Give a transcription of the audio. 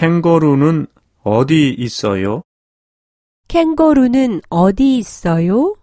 캥거루는 어디 있어요? 캥거루는 어디 있어요?